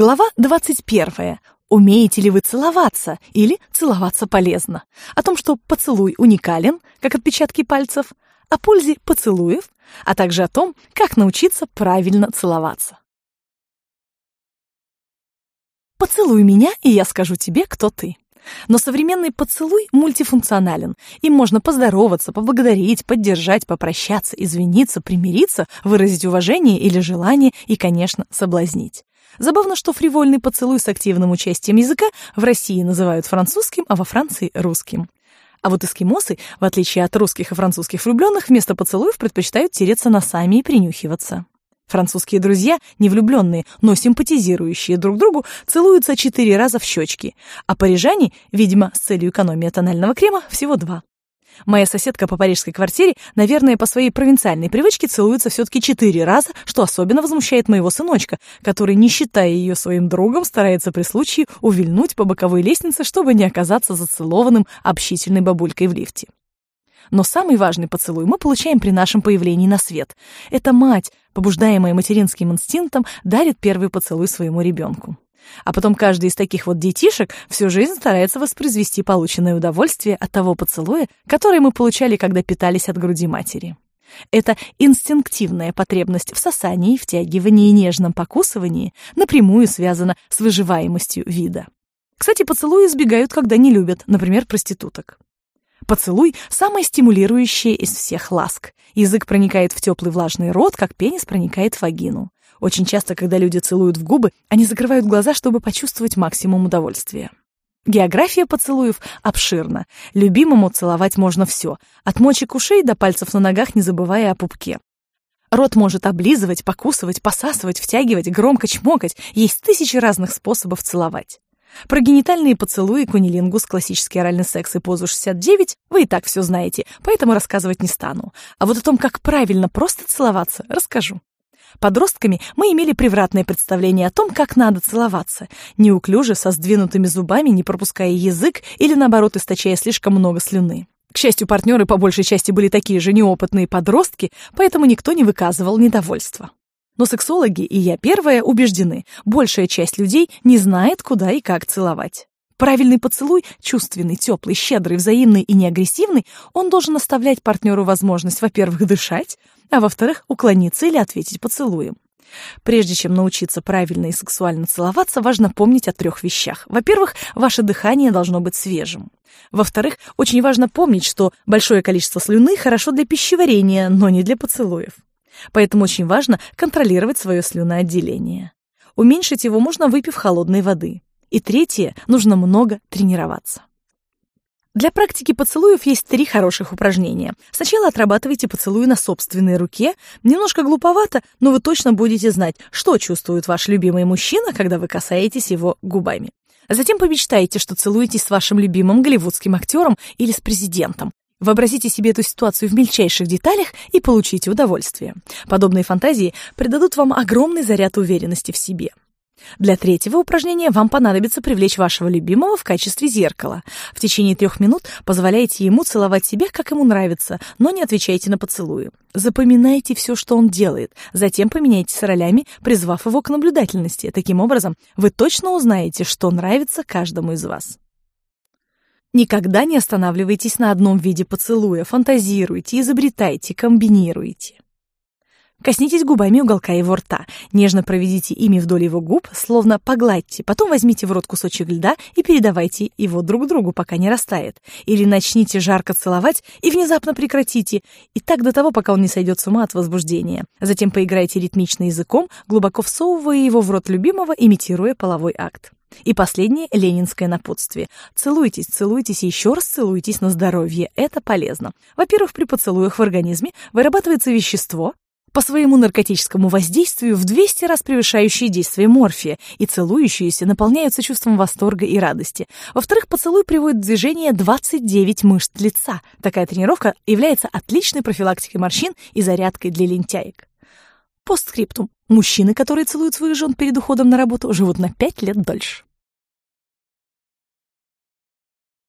Глава 21. Умеете ли вы целоваться или целоваться полезно? О том, что поцелуй уникален, как отпечатки пальцев, о пользе поцелуев, а также о том, как научиться правильно целоваться. Поцелуй меня, и я скажу тебе, кто ты. Но современный поцелуй мультифункционален. Им можно поздороваться, поблагодарить, поддержать, попрощаться, извиниться, примириться, выразить уважение или желание и, конечно, соблазнить. Забавно, что фривольный поцелуй с активным участием языка в России называют французским, а во Франции — русским. А вот эскимосы, в отличие от русских и французских влюбленных, вместо поцелуев предпочитают тереться носами и принюхиваться. Французские друзья, не влюбленные, но симпатизирующие друг другу, целуются четыре раза в щечки, а парижане, видимо, с целью экономии тонального крема, всего два. Моя соседка по парижской квартире, наверное, по своей провинциальной привычке целуется все-таки четыре раза, что особенно возмущает моего сыночка, который, не считая ее своим другом, старается при случае увильнуть по боковой лестнице, чтобы не оказаться зацелованным общительной бабулькой в лифте. Но самый важный поцелуй мы получаем при нашем появлении на свет. Это мать, побуждаемая материнским инстинктом, дарит первый поцелуй своему ребенку. А потом каждый из таких вот детишек всю жизнь старается воспроизвести полученное удовольствие от того поцелуя, который мы получали, когда питались от груди матери. Это инстинктивная потребность в сосании, втягивании и нежном покусывании напрямую связана с выживаемостью вида. Кстати, поцелуи избегают, когда не любят, например, проституток. Поцелуй – самое стимулирующее из всех ласк. Язык проникает в теплый влажный рот, как пенис проникает в вагину. Очень часто, когда люди целуют в губы, они закрывают глаза, чтобы почувствовать максимум удовольствия. География поцелуев обширна. Любимому целовать можно все, от мочек ушей до пальцев на ногах, не забывая о пупке. Рот может облизывать, покусывать, посасывать, втягивать, громко чмокать. Есть тысячи разных способов целовать. Про генитальные поцелуи, кунилингус, классический оральный секс и позу 69 вы и так все знаете, поэтому рассказывать не стану. А вот о том, как правильно просто целоваться, расскажу. Подростками мы имели превратное представление о том, как надо целоваться, неуклюже, со сдвинутыми зубами, не пропуская язык или, наоборот, источая слишком много слюны. К счастью, партнеры по большей части были такие же неопытные подростки, поэтому никто не выказывал недовольства. Но сексологи, и я первая, убеждены, большая часть людей не знает, куда и как целовать. Правильный поцелуй, чувственный, теплый, щедрый, взаимный и неагрессивный, он должен оставлять партнеру возможность, во-первых, дышать, а во-вторых, уклониться или ответить поцелуем. Прежде чем научиться правильно и сексуально целоваться, важно помнить о трех вещах. Во-первых, ваше дыхание должно быть свежим. Во-вторых, очень важно помнить, что большое количество слюны хорошо для пищеварения, но не для поцелуев. Поэтому очень важно контролировать свое слюноотделение. Уменьшить его можно, выпив холодной воды. И третье, нужно много тренироваться. Для практики поцелуев есть три хороших упражнения. Сначала отрабатывайте поцелуи на собственной руке. Немножко глуповато, но вы точно будете знать, что чувствует ваш любимый мужчина, когда вы касаетесь его губами. Затем помечтайте, что целуетесь с вашим любимым голливудским актером или с президентом. Вообразите себе эту ситуацию в мельчайших деталях и получите удовольствие. Подобные фантазии придадут вам огромный заряд уверенности в себе. Для третьего упражнения вам понадобится привлечь вашего любимого в качестве зеркала. В течение трех минут позволяйте ему целовать себя, как ему нравится, но не отвечайте на поцелуи. Запоминайте все, что он делает, затем поменяйтесь ролями, призвав его к наблюдательности. Таким образом, вы точно узнаете, что нравится каждому из вас. Никогда не останавливайтесь на одном виде поцелуя, фантазируйте, изобретайте, комбинируйте. Коснитесь губами уголка его рта, нежно проведите ими вдоль его губ, словно погладьте, потом возьмите в рот кусочек льда и передавайте его друг другу, пока не растает. Или начните жарко целовать и внезапно прекратите, и так до того, пока он не сойдет с ума от возбуждения. Затем поиграйте ритмично языком, глубоко всовывая его в рот любимого, имитируя половой акт. И последнее — ленинское напутствие. Целуйтесь, целуйтесь и еще раз целуйтесь на здоровье. Это полезно. Во-первых, при поцелуях в организме вырабатывается вещество, по своему наркотическому воздействию в 200 раз превышающее действие морфия, и целующиеся наполняются чувством восторга и радости. Во-вторых, поцелуй приводит в движение 29 мышц лица. Такая тренировка является отличной профилактикой морщин и зарядкой для лентяек. Постскриптум. Мужчины, которые целуют своих жен перед уходом на работу, живут на 5 лет дольше.